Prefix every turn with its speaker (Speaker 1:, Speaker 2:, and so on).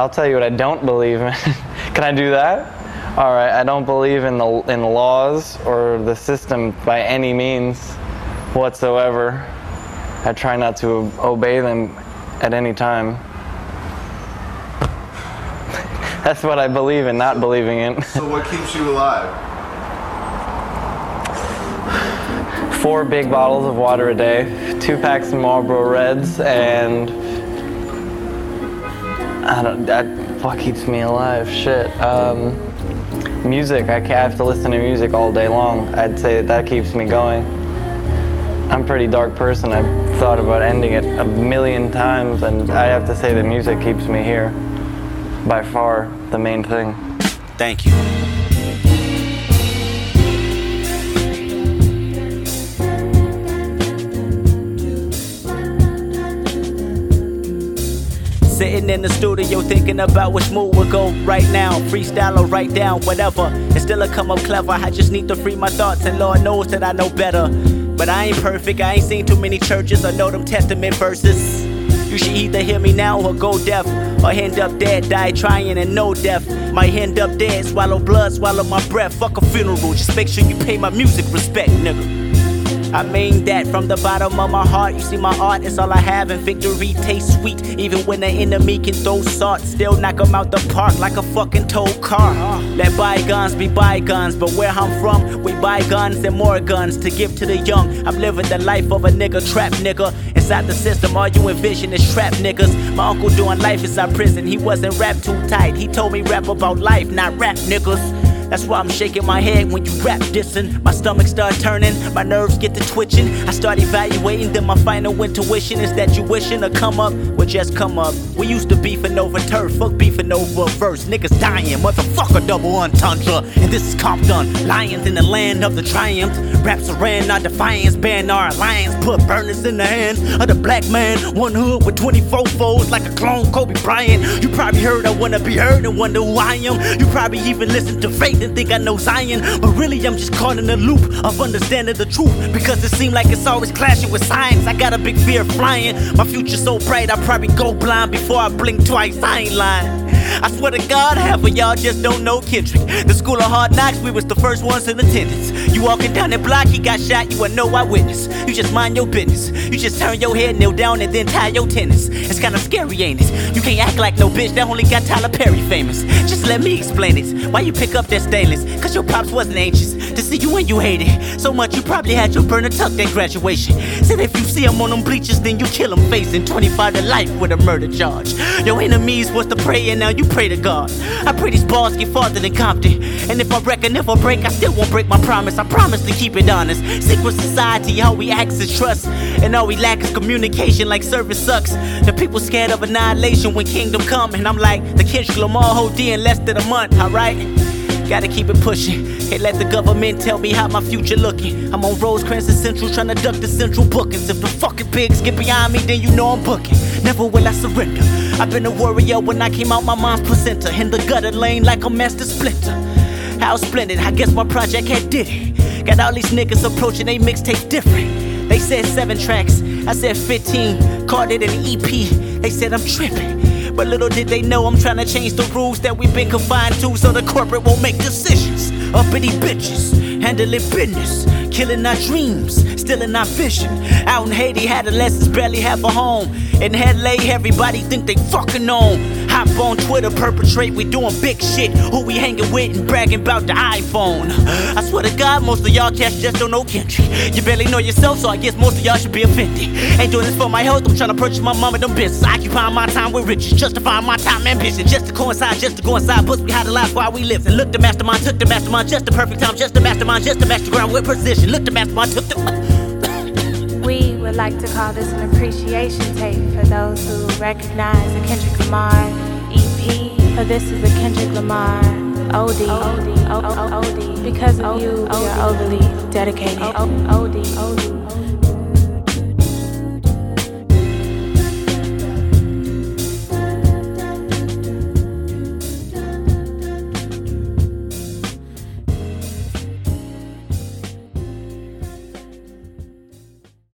Speaker 1: I'll tell you what I don't believe in. Can I do that? All right, I don't believe in the in laws or the system by any means whatsoever. I try not to obey them at any time. That's what I believe in, not believing in.
Speaker 2: So what keeps you alive?
Speaker 1: Four big bottles of water a day, two packs of Marlboro Reds, and I don't. That what keeps me alive? Shit. Um, music. I, ca- I have to listen to music all day long. I'd say that, that keeps me going. I'm a pretty dark person. I've thought about ending it a million times, and I have to say that music keeps me here. By far, the main thing.
Speaker 3: Thank you. Sitting in the studio thinking about which move will go right now. Freestyle or write down, whatever. It's still a come up clever. I just need to free my thoughts, and Lord knows that I know better. But I ain't perfect, I ain't seen too many churches or know them testament verses. You should either hear me now or go deaf, or end up dead, die trying and no death. Might end up dead, swallow blood, swallow my breath. Fuck a funeral, just make sure you pay my music respect, nigga. I mean that from the bottom of my heart. You see, my art is all I have, and victory tastes sweet. Even when the enemy can throw salt, still knock 'em out the park like a fucking tow car. Let bygones be bygones, but where I'm from, we buy guns and more guns to give to the young. I'm living the life of a nigga, trap nigga. Inside the system, all you envision is trap niggas. My uncle doing life inside prison, he wasn't rap too tight. He told me rap about life, not rap niggas. That's why I'm shaking my head when you rap dissing. My stomach start turning, my nerves get to twitching. I start evaluating, then my final intuition is that you wishing to come up, well just come up. We used to beefing over turf, fuck beefing over verse. Niggas dying, motherfucker double entendre. And this is Compton, lions in the land of the triumph. Raps around our defiance, ban our alliance, put burners in the hands of the black man. One hood with 24 foes like a clone Kobe Bryant. You probably heard I wanna be heard and wonder who I am. You probably even listen to faith and think I know Zion. But really, I'm just caught in the loop of understanding the truth. Because it seems like it's always clashing with science. I got a big fear of flying. My future's so bright, I probably go blind before I blink twice. I ain't lying. I swear to God, half of y'all just don't know Kendrick. The school of hard knocks, we was the first ones in attendance. You walking down the block, he got shot, you a no eyewitness. You just mind your business. You just turn your head, kneel down, and then tie your tennis. It's kinda scary, ain't it? You can't act like no bitch that only got Tyler Perry famous. Just let me explain it. Why you pick up that stainless? Cause your pops wasn't anxious to see you when you hate it. So much you probably had your burner tucked at graduation. Said if you see him on them bleachers, then you kill him facing 25 to life with a murder charge. Your enemies was the pray, and now you pray to God. I pray these balls get farther than Compton. And if I reckon if I break, I still won't break my promise. I promise to keep it honest. Secret society, all we ask is trust. And all we lack is communication, like service sucks. The people scared of annihilation when kingdom come. And I'm like, the Kendrick Lamar OD in less than a month, alright? Gotta keep it pushing. Can't let the government tell me how my future looking. I'm on Rosecrans and Central trying to duck the central bookings. If the fucking pigs get behind me, then you know I'm booking. Never will I surrender. I've been a warrior when I came out my mom's placenta. In the gutter lane like a master splinter. How splendid, I guess my project had did it. Got all these niggas approaching they mixtape different. They said seven tracks, I said 15. Called it an EP. They said I'm tripping. But little did they know I'm trying to change the rules that we've been confined to so the corporate won't make decisions. Uppity bitches, handling business, killing our dreams, stealing our vision. Out in Haiti, adolescents barely have a home. In LA, everybody think they fucking on. Hop on Twitter, perpetrate, we doing big shit. Who we hanging with and bragging about the iPhone. I swear to God, most of y'all cats just don't know Kendrick. You barely know yourself, so I guess most of y'all should be offended. Ain't doing this for my health, I'm trying to purchase my mama them business. Occupying my time with riches, justifying my time ambition. Just to coincide, just to go inside, we had the lives while we lived. And look, the mastermind took the mastermind, just the perfect time, just the mastermind, just the master ground with precision. Look, the mastermind took the.
Speaker 4: We would like to call this an appreciation tape for those who recognize the Kendrick Lamar. For this is a Kendrick Lamar OD. Because of you, we are overly dedicated. OD.